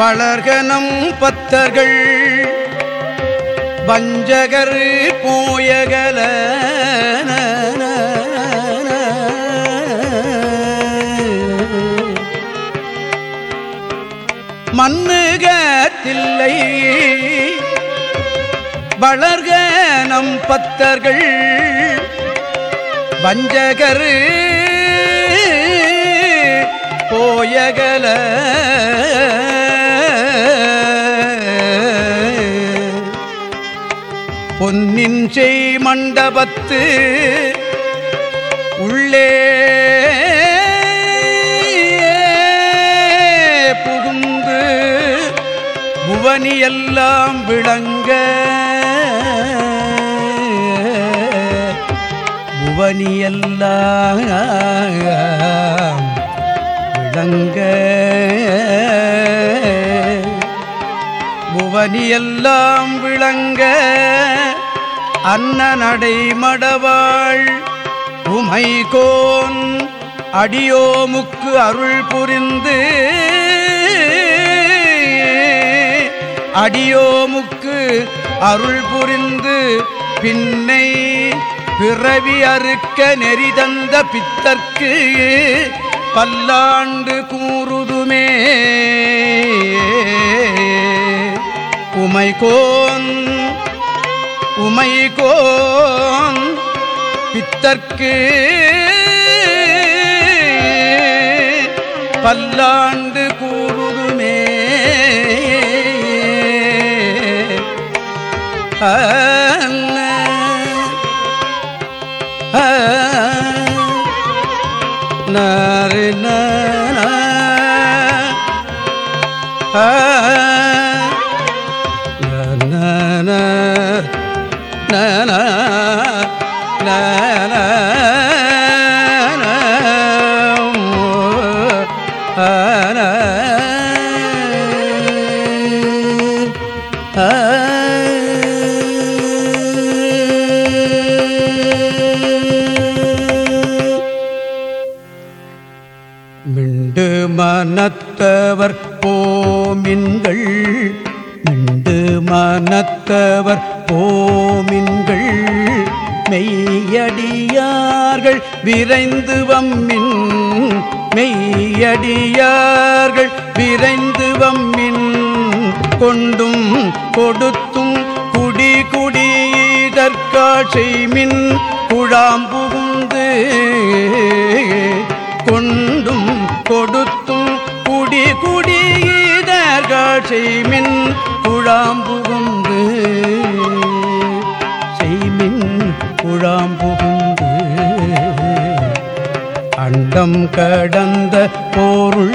வளர்கனம் பத்தர்கள். வஞ்சகர் போயகல மண்ணுகத்தில்லை. வளர்க நம் பத்தர்கள். வஞ்சகர் போயகல பொன்னின் செய் மண்டபத்து உள்ளே. புகுந்து புவனியெல்லாம் விளங்க. புவனியெல்லாம் விளங்க. புவனியெல்லாம் விளங்க. அன்னநடை மடவாள் உமைகோன் அடியோமுக்கு அருள் புரிந்து அடியோமுக்கு அருள் புரிந்து பின்னை பிறவி அறுக்க நெறி தந்த பித்தற்கு பல்லாண்டு கூறுதுமே. உமைகோன் உமைகோன் பித்தற்கு பல்லாண்டு கூறுதுமே. ஆ மிண்டு மனத்தவர் போமின்கள் மிண்டு மனத்தவர் விரைந்து வம்மின் மெய்யடியார்கள் விரைந்து வம்மின் கொண்டும் கொடுத்தும் குடி குடிதற்காட்செய்மின் குழாம்புகுந்து கொண்டும் கொடுத்தும் குடி குடிதர்கள் மின் குழாம்புகுந்து செய்மின் குழாம்புகுந்து அண்டம் கடந்த போருள்.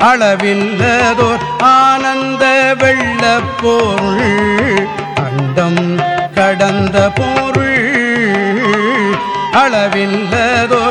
அளவில்லதோர் ஆனந்த வெள்ள பொருள். அண்டம் கடந்த பொருள். அளவில்லதோர்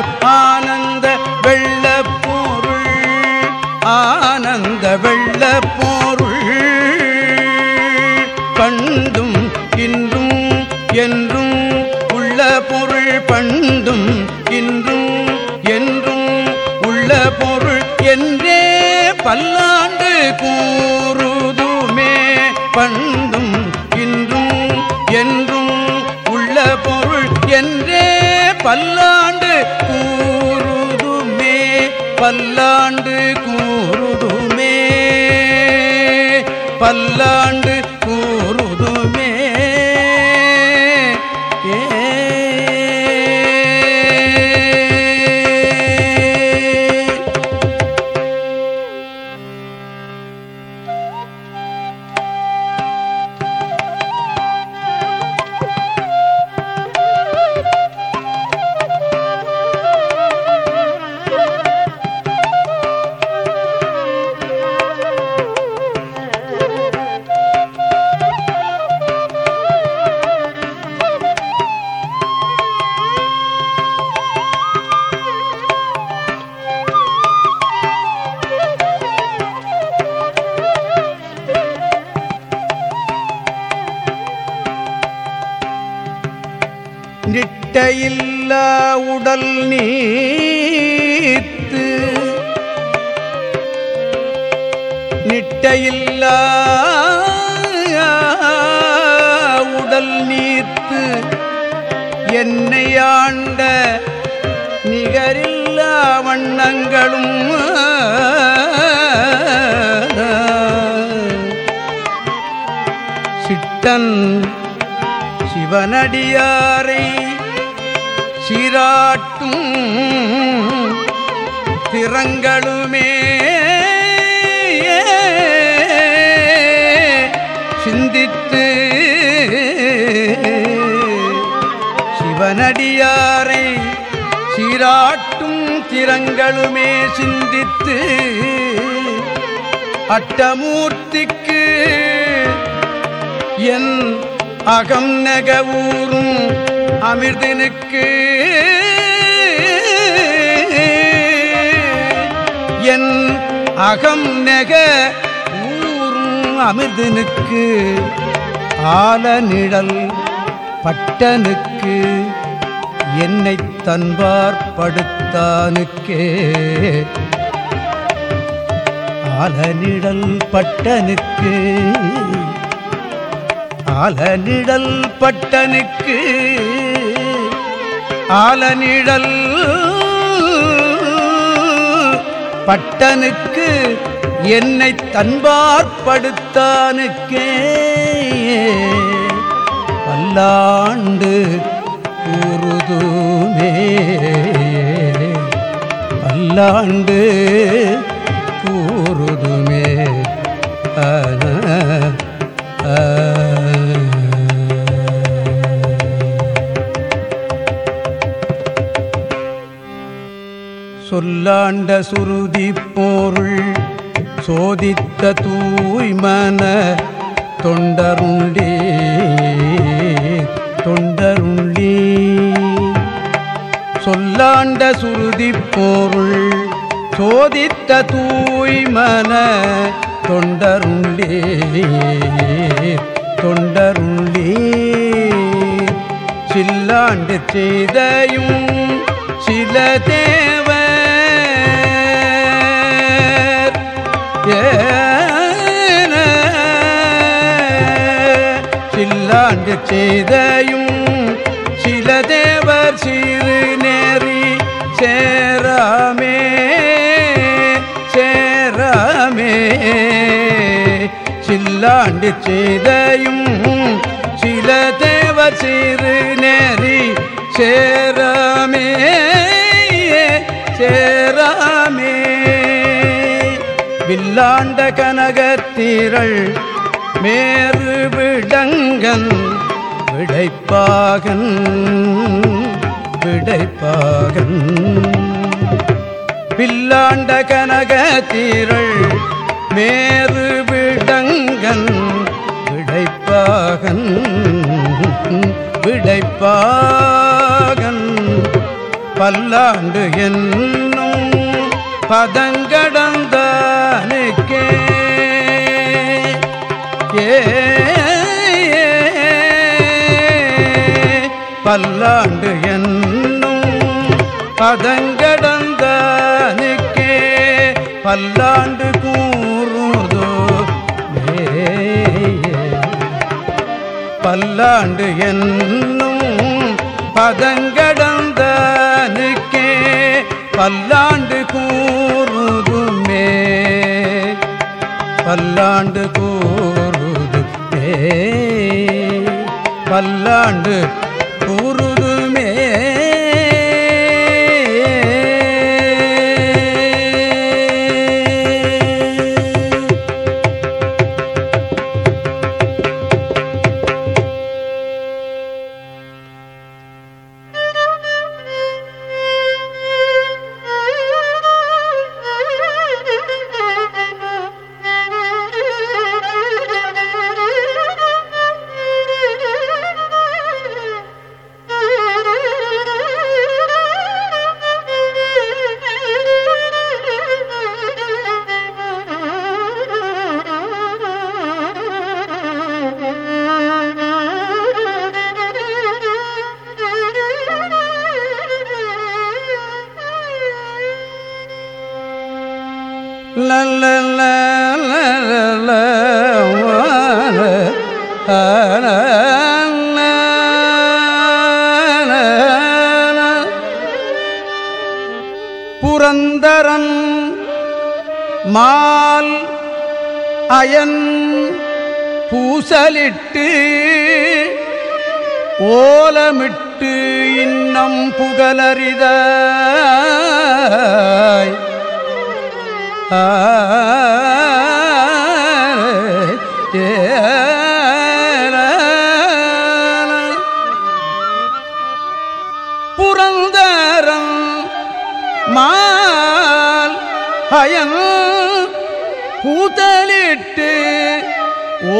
பல்லாண்டு கூறுதுமே பண்டும் இன்றும் என்றும் உள்ள பொருள் என்றே பல்லாண்டு கூறுதுமே பல்லாண்டு கூறுதுமே பல்லாண்டு கடல் நீத்து. நிட்டையில்லா உடல் நீத்து. என்னை ஆண்ட நிகரில்லா வண்ணங்களும் சிட்டன் சிவனடியாரை சீராட்டும் திறங்களுமே. சிந்தித்து சிவனடியாரை சீராட்டும் திறங்களுமே சிந்தித்து அட்டமூர்த்திக்கு என் அகம் நெகவூரும் அமிர்தனுக்கு என் அகம் நெக ஊரும் அமிர்தனுக்கு ஆல நிழல் பட்டனுக்கு என்னை தன்பார்படுத்தானுக்கே ஆலநிழல் பட்டனுக்கு ஆலநிழல் பட்டனுக்கு ஆலநிழல் பட்டனுக்கு என்னை தன்பார்படுத்தானுக்கே பல்லாண்டு கூறுதுமே பல்லாண்டு கூறுதுமே ஆன சொல்லாண்ட சுருதி போருள் சோதித்த தூய்மன தொண்டருண்டே தொண்டருள்ளே. சொல்லாண்ட சுருதி போருள் சோதித்த தூய்மன தொண்டருள்ளே தொண்டருள்ளி. சில்லாண்டு செய்தையும் சில தேவர் செய்தையும் சில தேவர் சிறு நேரி சேராமே சேராமே. சில்லாண்டு செய்தையும் சில தேவர் சிறு நேரி சேராமே சேராமே. வில்லாண்ட கனகத்தீரள் மேறு விடங்கன் விடைப்பாகன் விடைப்பாகன். பில்லாண்ட கனக தீரள் மேறு விடங்கன் விடைப்பாகன் விடைப்பாகன். பல்லாண்டு என்னும் பதங்கட பல்லாண்டு என்னும் பதங்கடந்த பதங்கடந்தானுக்கே பல்லாண்டு கூறுதோ பல்லாண்டு என்னும் பதங்கடந்த பதங்கடந்தானுக்கே பல்லாண்டு கூறுதுமே பல்லாண்டு கூறுதுமே பல்லாண்டு கூறுதுமே புரந்தரம் மால் அயன் பூதலிட்டு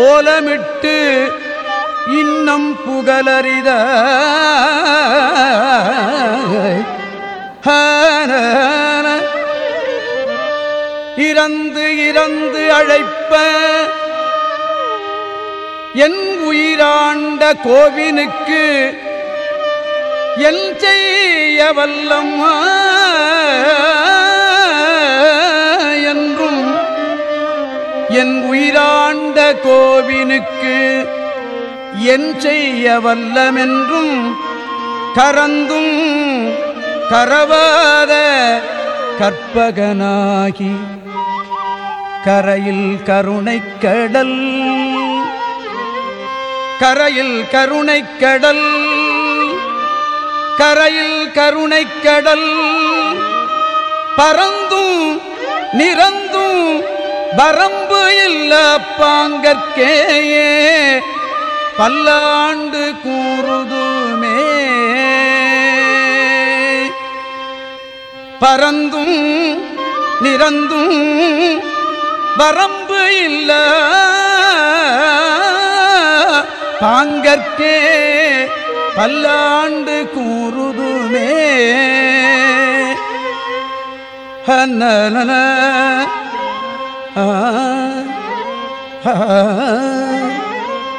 ஓலமிட்டு இன்னம் புகழறித புகலறித இறந்து இறந்து அழைப்ப என் உயிராண்ட கோவினுக்கு என் செய்ய வல்லம்மா என்றும் என் உயிராண்ட கோவினுக்கு என் செய்ய வல்லமென்றும் கரந்தும் கரவாத கற்பகனாகி கரையில் கருணைக்கடல் கரையில் கருணைக்கடல் கரையில் கருணைக்கடல் பறந்தும் நிறந்தும் வரம்பு இல்ல பாங்கற்கேயே. பல்லாண்டு கூறுதுமே. பறந்தும் நிறந்தும் வரம்பு இல்ல பாங்கற்கே பல்லாண்டு கூறுதுமே ஹன்னன ஆ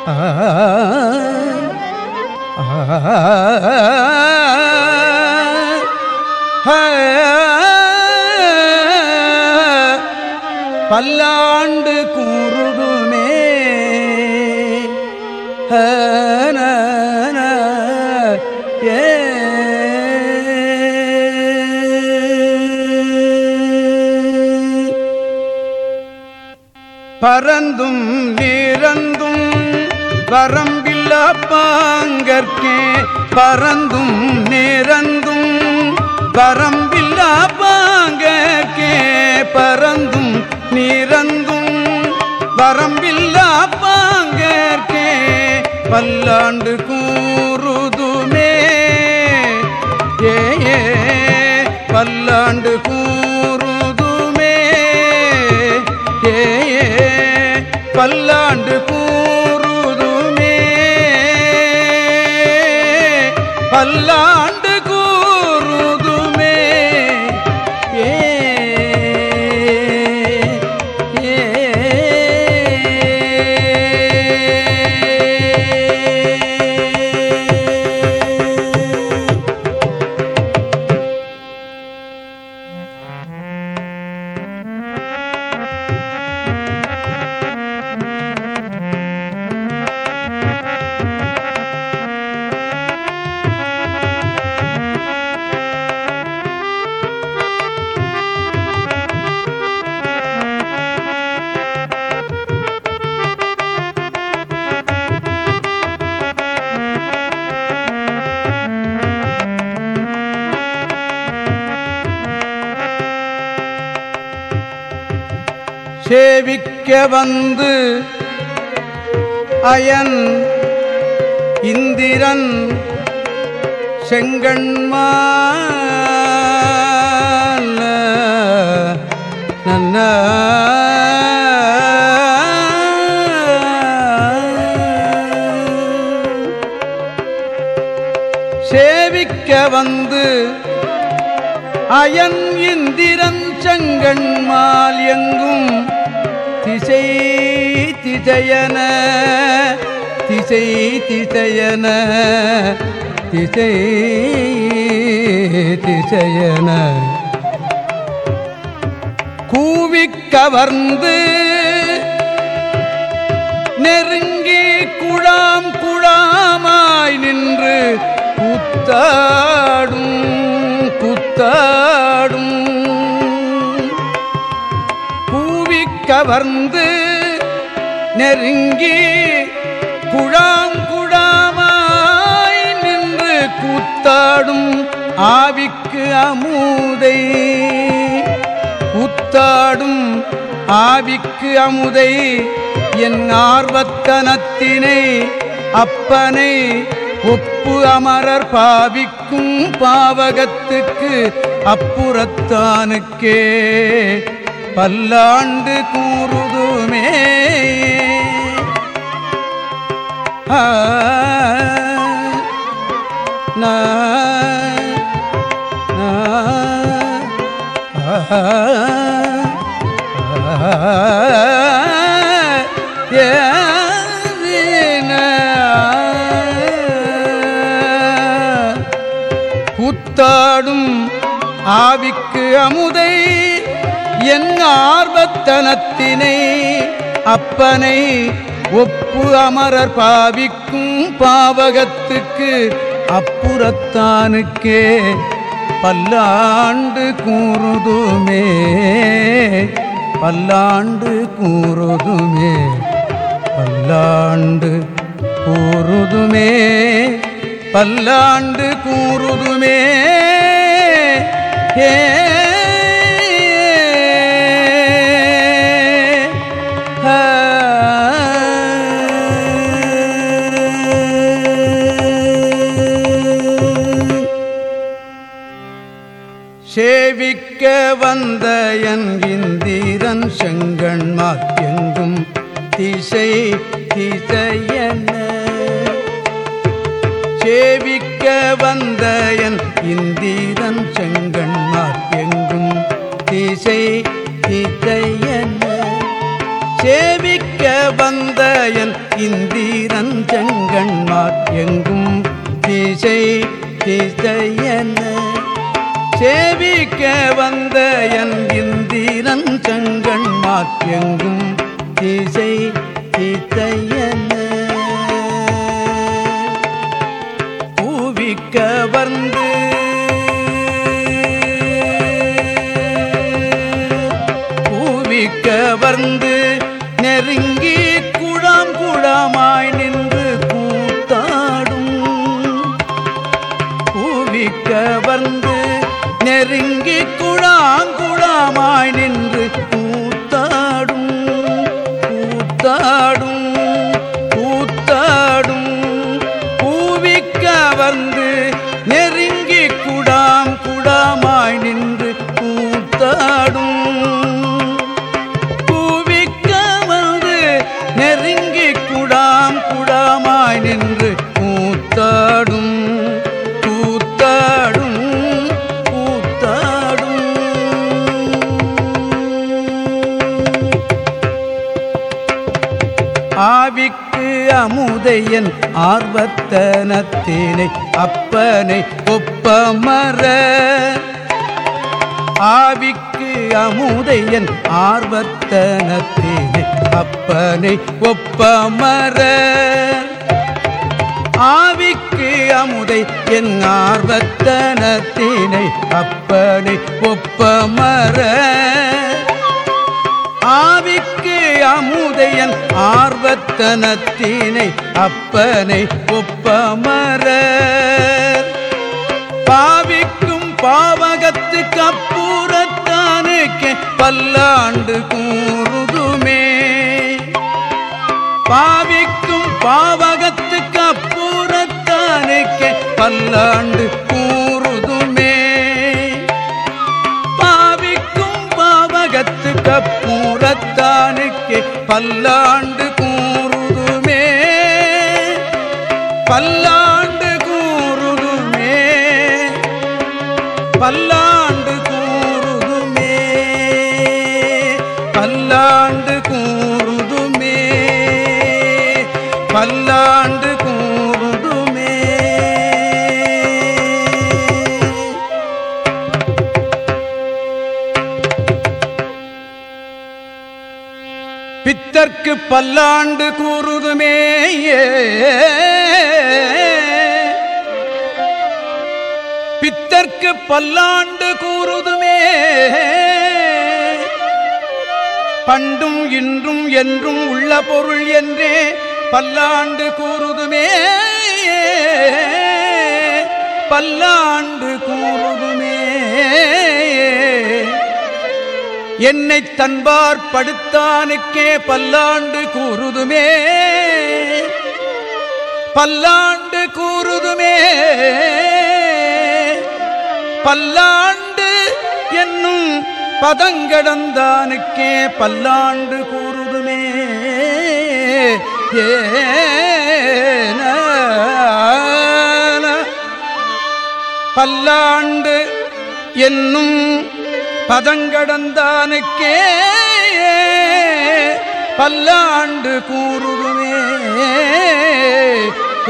ஆ பல்லாண்டு கூறுதுமே. ஏ. பறந்தும் நிறந்தும் வரம்பில்லா பாங்கற்கே. பறந்தும் நிறந்தும் வரம்பில்லா பாங்கற்கே பறந்தும் நிறந்தும் வரம்பில்லா பாங்கற்கே பல்லாண்டு கூறுதுமே. ஏ பல்லாண்டு கூறுதுமே. ஏ பல்லாண்டு கூறுதுமே. பல்லா செங்கண்மா நன்ன சேவிக்க வந்து அயன் இந்திரன் செங்கண்மால் எங்கும் திசை திசையன திசை திசையன. திசை திசையன. கூவிக் கவர்ந்து நெருங்கி குழாம் குழாமாய் நின்று குத்தாடும் கூத்தாடும். கவர்ந்து நெருங்கி குழாம் கூத்தாடும் ஆவிக்கு அமுதை. கூத்தாடும் ஆவிக்கு அமுதை. என் ஆர்வத்தனத்தினை அப்பனை ஒப்பு அமரர் பாவிக்கும் பாவகத்துக்கு அப்புறத்தானுக்கே பல்லாண்டு கூறுதுமே. ஆ, கூத்தாடும் ஆவிக்கு அமுதை என் ஆர்வத்தனத்தினை அப்பனை ஒப்பு அமரர் பாவிக்கும் பாவகத்துக்கு புறத்தானுக்கே பல்லாண்டு கூறுதுமே பல்லாண்டு கூறுதுமே பல்லாண்டு கூறுதுமே பல்லாண்டு கூறுதுமே ஏ வந்த என் இந்திரன் செங்கண்மார் எங்கும் திசை திசையன. சேவிக்க வந்த என் இந்திரன் செங்கண்மார் எங்கும் திசை திசையன. சேவிக்க வந்த என் இந்திரன் செங்கண்மார் எங்கும் திசை திசையன. சேவிக்க வந்த என் இந்திரன் செங்கண்மார் எங்கும் திசை திசையன பூவிக்க வந்த நெருங்கி அமுதையன் ஆர்வத்தனத்தினை அப்பனை ஒப்பமர. ஆவிக்கு அமுதையன் ஆர்வத்தனத்தினை அப்பனை ஒப்பமர. ஆவிக்கு அமுதை என் ஆர்வத்தனத்தினை அப்பனை ஒப்பமர. ஆவிக்கு ஆர்வத்தனத்தினை அப்பனை ஒப்பமர. பாவிக்கும் பாவகத்து அப்புறத்தானுக்கு பல்லாண்டு கூறுதுமே. பாவிக்கும் பாவகத்து அப்புறத்தானுக்கு பல்லாண்டு கூறுதுமே. பாவிக்கும் பாவகத்து அப்புறத்தானுக்கு பல்லாண்டு கூறுதுமே. பல்ல பித்தர்க்கு பல்லாண்டு கூறுதுமே பித்தர்க்கு பல்லாண்டு கூறுதுமே பண்டும் இன்றும் என்றும் உள்ள பொருள் என்றே பல்லாண்டு கூறுதுமே பல்லாண்டு கூறு என்னை தன்பார் படுத்தானுக்கே பல்லாண்டு கூறுதுமே. பல்லாண்டு கூறுதுமே. பல்லாண்டு என்னும் பதங்கடந்தானுக்கே பல்லாண்டு கூறுதுமே. ஏன பல்லாண்டு என்னும் பதங்கடந்தானுக்கே பல்லாண்டு கூறுதுமே.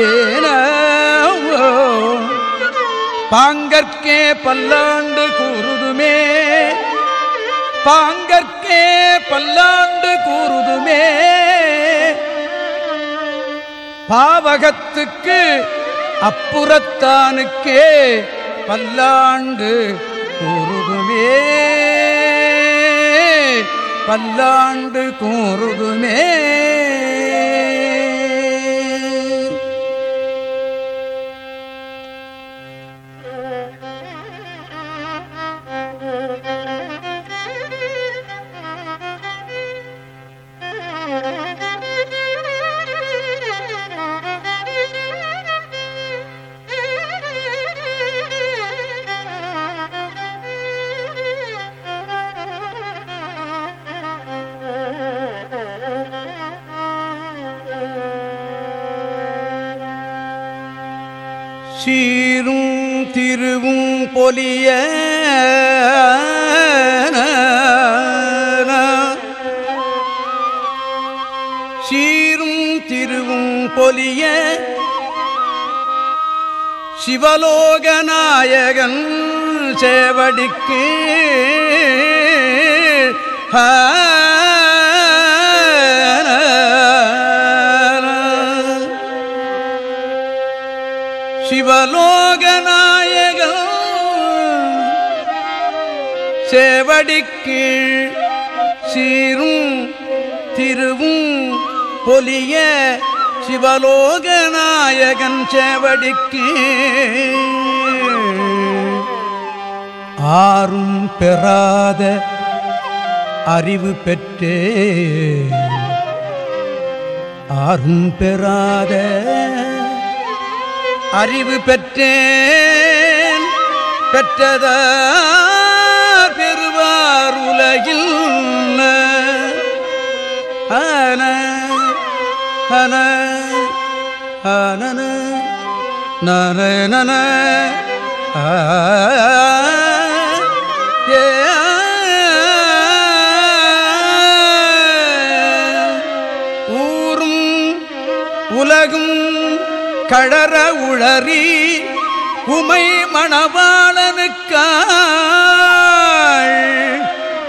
ஏன பாங்கற்கே பல்லாண்டு கூறுதுமே. பாங்கற்கே பல்லாண்டு கூறுதுமே. பாவகத்துக்கு அப்புறத்தானுக்கே பல்லாண்டு கூறுதுமே பல்லாண்டு கூறுதுமே திருவும் பொலிய. சீரும் திருவும் பொலிய. சிவலோகநாயகன் சேவடிக்கு. ஹா சேவடிக்கு சீரும் திருவும் பொலிய சிவலோக நாயகன் சேவடிக்கு ஆறும் பெறாத அறிவு பெற்றே. ஆறும் பெறாத அறிவு பெற்றேன். பெற்றதா ஆன அன ஆனன நன ஏ ஊரும் உலகும் கழற உளறி உமை மணவாளனுக்காள்.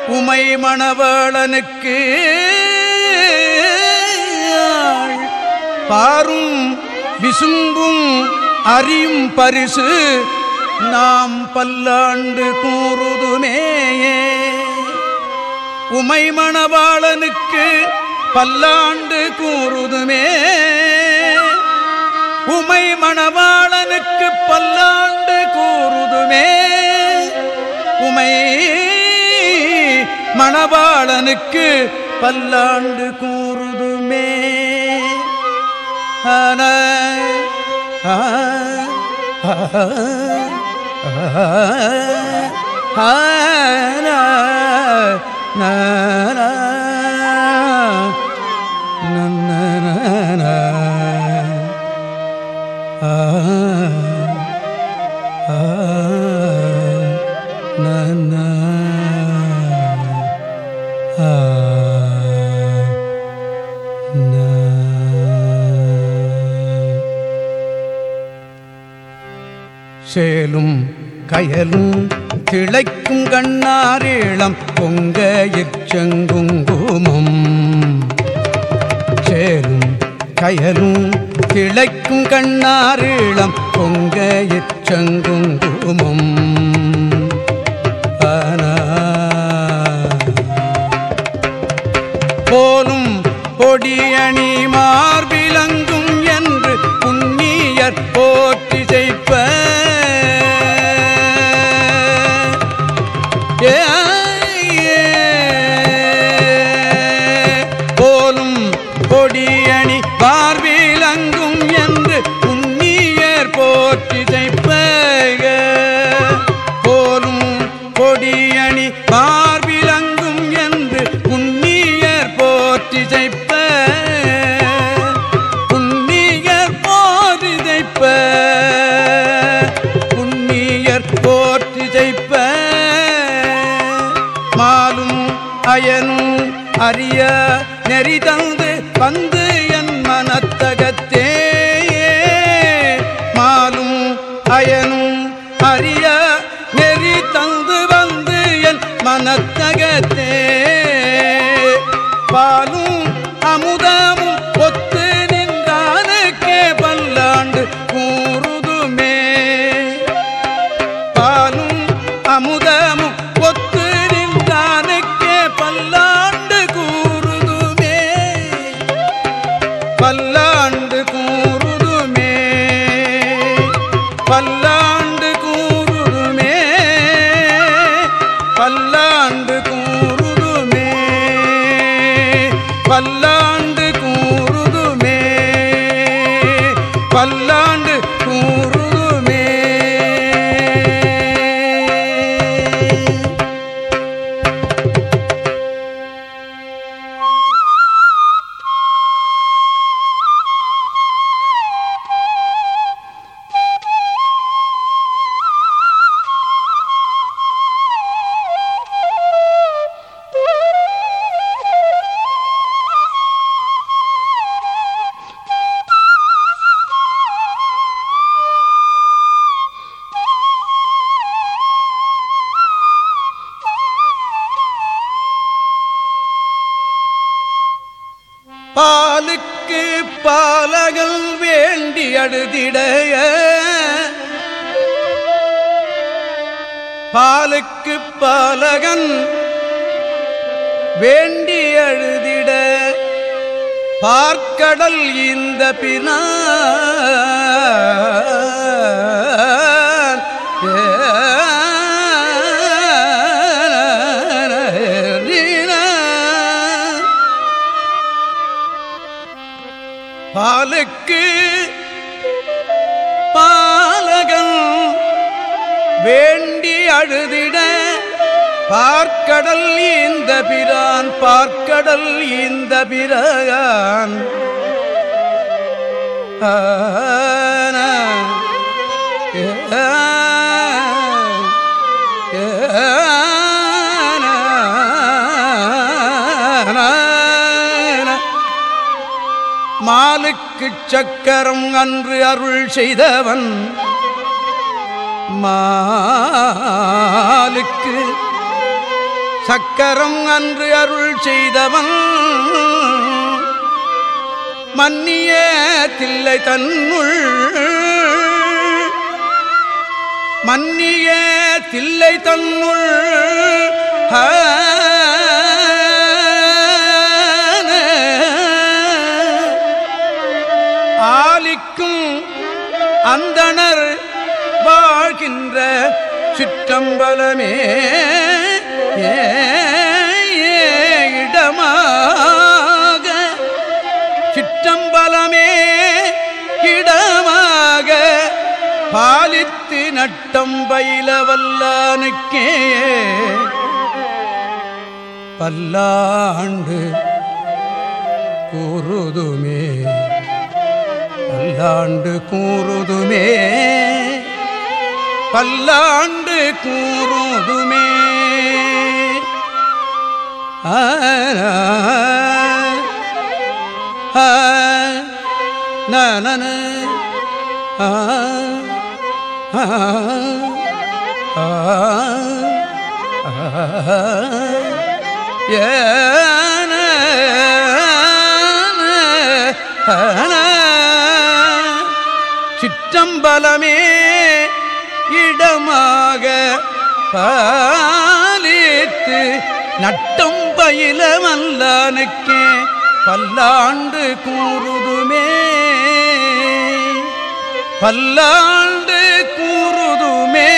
உமை மணவாளனுக்கு பாரும் விசும்பும் அறியும் பரிசு நாம் பல்லாண்டு கூறுதுமேயே. உமை மணவாளனுக்கு பல்லாண்டு கூறுதுமே. உமை மணவாளனுக்கு பல்லாண்டு கூறுதுமே. உமை மணவாளனுக்கு பல்லாண்டு கூ ஆன கண்ணாரீளம் பொங்க இச்செங்குங்குமம் சேரும் கயலும் கிளைக்கும் கண்ணாரீளம் பொங்க இச்செங்குங்குமம் அறிய நெறி தந்து வந்த அடுதிடைய பாலுக்கு பாலகன் வேண்டி அழுதிட. பார்க்கடல் இந்த பினா. பழுதிட பார்க்கடல் இந்த பிரான் பார்க்கடல் இந்த பிரான். மாலுக்குச் சக்கரம் அன்று அருள் செய்தவன் மாலுக்கு சக்கரம் அன்று அருள் செய்தவன். மன்னிய தில்லை தன்னுள். மன்னிய தில்லை தன்னுள். ஹ சிற்றம்பலமே ஏ இடமாக. சிற்றம்பலமே இடமாக. பாலித்து நட்டம் பயில வல்லானுக்கே பல்லாண்டு கூறுதுமே பல்லாண்டு கூறுதுமே. பல்லாண்டு கூறுதுமே நன ஆ, சிற்றம்பலமே பாலேத்து நட்டம் பயில மல்லானுக்கே பல்லாண்டு கூறுதுமே. பல்லாண்டு கூறுதுமே.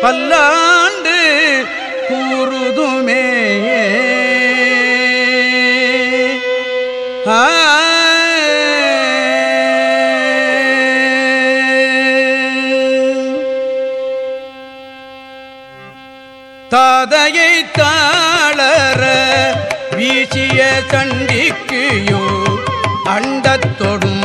பல்லாண்டு கூறுதுமே. சண்டிக்குயோ அண்டத்தொடும்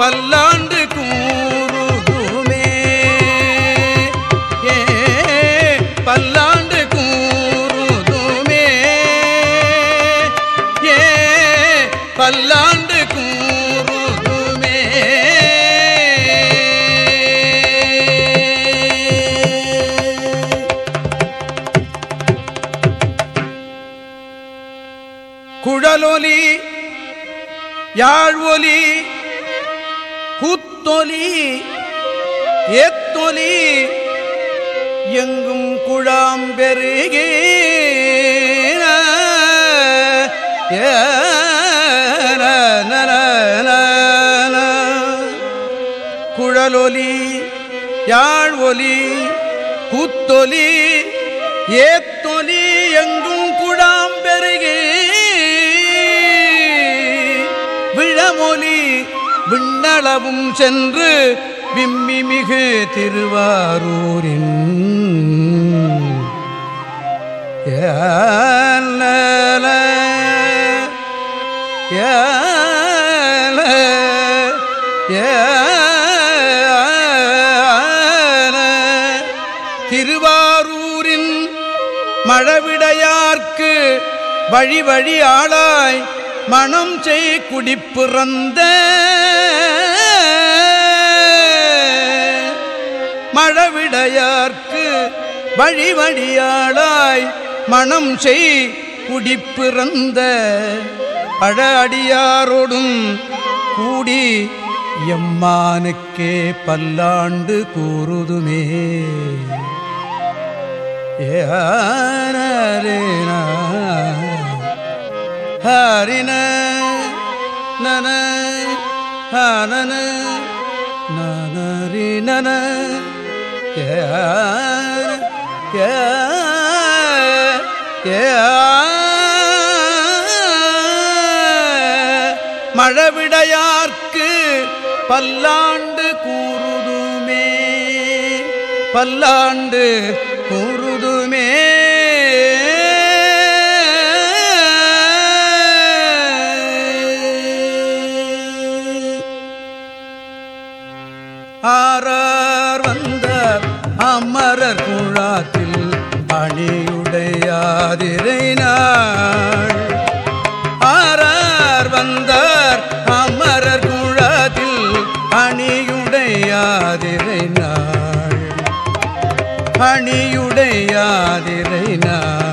பல்லாண்டு கூறுதுமே ஏ பல்லாண்டு கூறுதுமே ஏ பல்லாண்டு கூறுதுமே குழலொலி யாழ் ஒலி தொலி ஏத்தொலி எங்கும் குழாம் பெருகே. குழலொலி யாழ் ஒலி கூத்தொலி ஏத் விண்ணளவும் சென்று விம்மி மிகு திருவாரூரின் ஏலல, ஏல, ஏல. திருவாரூரின் மழவிடையார்க்கு வழி வழி ஆளாய் மனம் செய் குடிப்பிறந்த மழவிடையார்க்கு வழி வழியாளாய் மனம் செய் குடிப்பிறந்த பழ அடியாரோடும் கூடி எம்மானுக்கே பல்லாண்டு கூறுதுமே. ஏரேனா ஹரின நன ஹனன நனரி நன மழவிடையார்க்கு பல்லாண்டு கூறுதுமே பல்லாண்டு கூறு அணியுடையாதிரை நாள். அணியுடையாதிரை நாள்.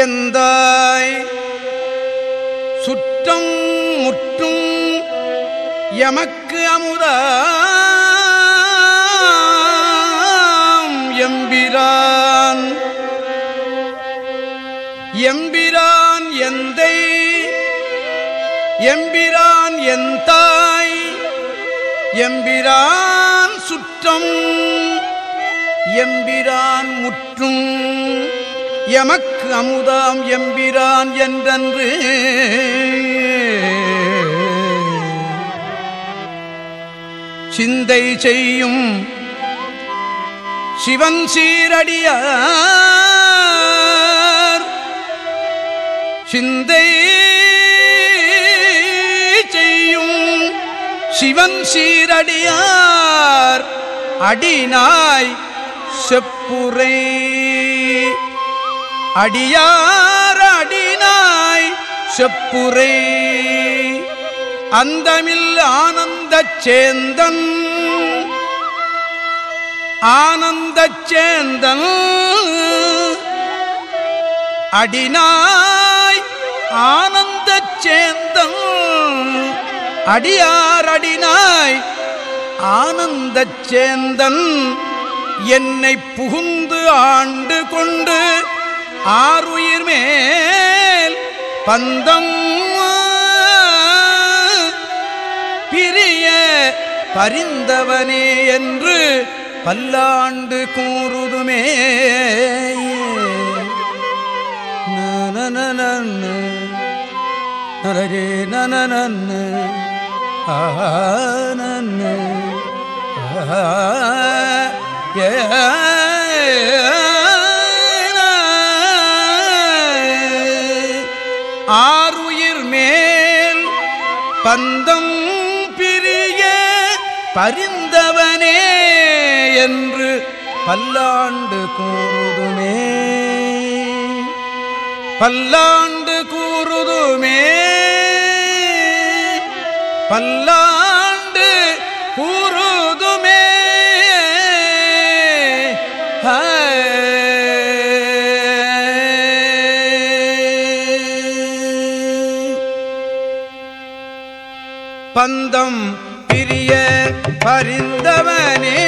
எந்தாய்? சுற்றம் முற்றும் எமக்கு அமுதாம். எம்பிரான் எம்பிரான் எந்தை? எம்பிரான் எந்தாய்? எம்பிரான் சுற்றம் எம்பிரான் முற்றும் எமக்கு அமுதாம் எம்பிரான் என்றன்று. சிந்தை செய்யும் சிவன் சீரடியார். சிந்தை செய்யும் சிவன் சீரடியார். அடிநாய் செப்புரை அடியார் அடினாய் செப்புரை. அந்தமில் ஆனந்தச் சேந்தன். ஆனந்தச் சேந்தன். அடினாய் ஆனந்தச் சேந்தன். அடியார் அடினாய் ஆனந்தச் சேந்தன். என்னை புகுந்து ஆண்டு கொண்டு ஆறுயிர் மேல் பந்தம் பிரிய பரிந்தவனே என்று பல்லாண்டு கூறுதுமே. நனனன நரரே ஆ ஏ பந்தம் பிரிய பரிந்தவனே என்று பல்லாண்டு கூறுதுமே. பல்லாண்டு கூறுதுமே. பல்லாண்டு பந்தம் பிரிய பரிந்தவனே.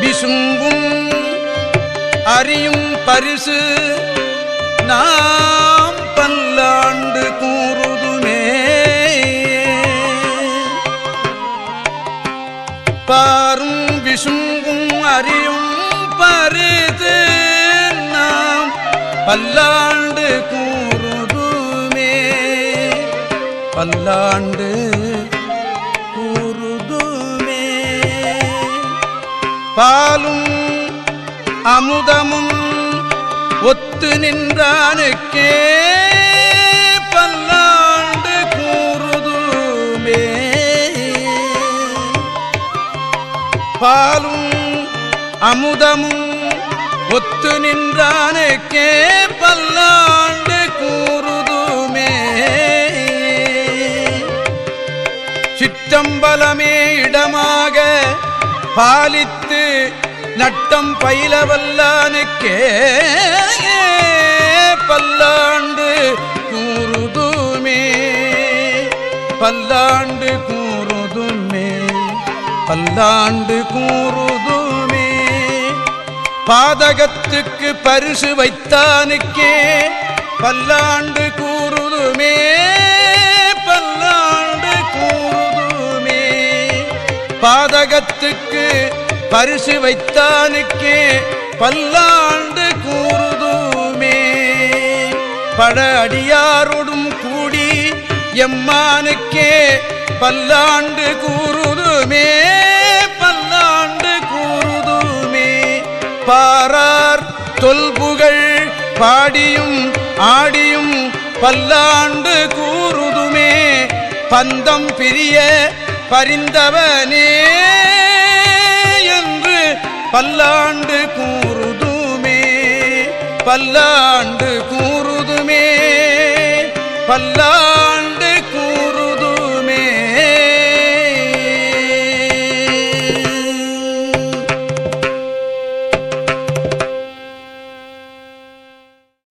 விசும்பும் அறியும் பரிசு பல்லாண்டு கூறுதுமே. பல்லாண்டு கூறுதுமே. பாலும் அமுதமும் ஒத்து நின்றானுக்கே. பல்லாண்டு கூறுதுமே. பாலும் அமுதமும் ஒத்து நின்றானுக்கே பல்லாண்டு கூறுதுமே. சிற்றம்பலமே இடமாக பாலித்து நட்டம் பயிலவல்லானுக்கே பல்லாண்டு கூறுதுமே. பல்லாண்டு கூறுதுமே. பல்லாண்டு கூறு பாதகத்துக்கு பரிசு வைத்தானுக்கே பல்லாண்டு கூறுதுமே பல்லாண்டு கூறுதுமே. பாதகத்துக்கு பரிசு வைத்தானுக்கே பல்லாண்டு கூறுதுமே. பட அடியாரோடும் கூடி எம்மானுக்கே பல்லாண்டு கூறுதுமே. பாரார் தொல்புகழ் பாடியும் ஆடியும் பல்லாண்டு கூறுதுமே பந்தம் பிரிய பரிந்தவனே என்று பல்லாண்டு கூறுதுமே பல்லாண்டு கூறுதுமே பல்லா